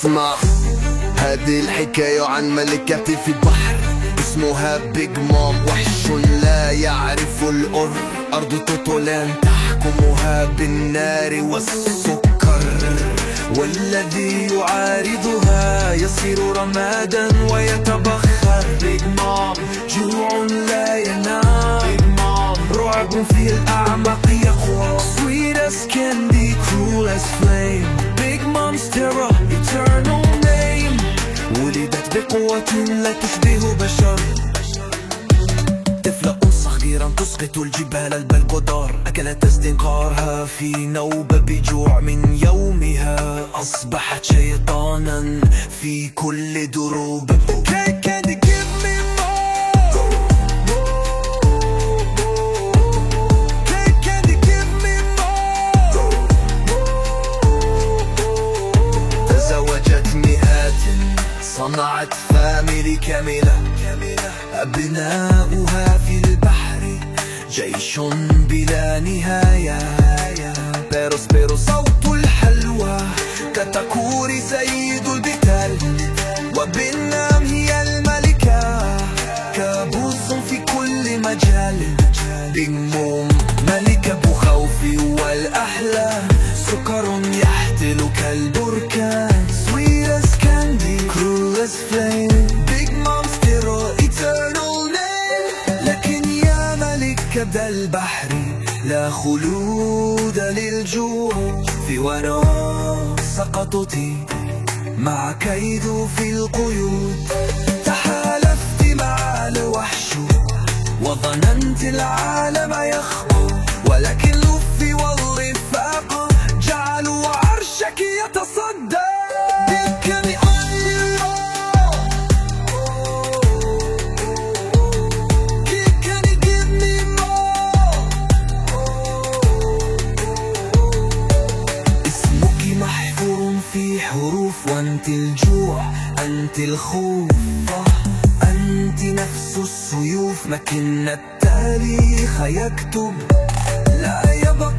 اسمع. هذه الحكاية عن ملكة في البحر. اسمها Big Mom وحش لا يعرف الأر. أرض Totto Land تحكمها بالنار والسكر. والذي يعارضها يصير رمادا ويتبخر. Big Mom جوع لا ينام Big Mom رعب في الأعماق بقوة لا تشبه بشر. طفلة صغيرا تسقط الجبال البلقدار أكلت استنقارها في نوبة بجوع من يومها. أصبحت شيطانا في كل دروب. صنعت فاميلي كاملة. أبناؤها في البحر جيش بلا نهاية. بيروس بيروس صوت الحلوى. كتكوري سيد كبد البحر لا خلود للجوع في ورا سقطت مع كيد في القيود. في حروف وانت الجوع انت الخوف. انت نفس السيوف مكن التاريخ يكتب. لا يبقى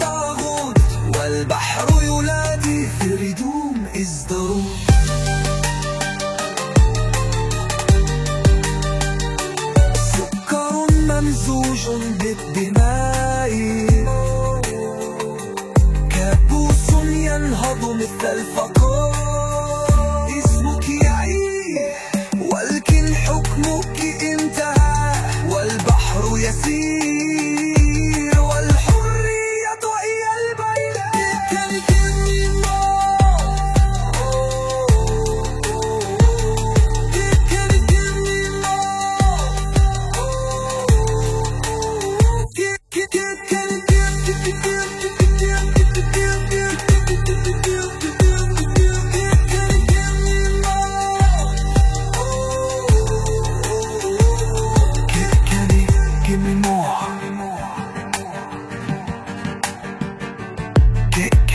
طاغوت والبحر ينادي في ردوم ازدروا سكر ممزوج بالدماء ينهض مثل الفقر اسمك يعيش ولكن حكمك Give me more. Get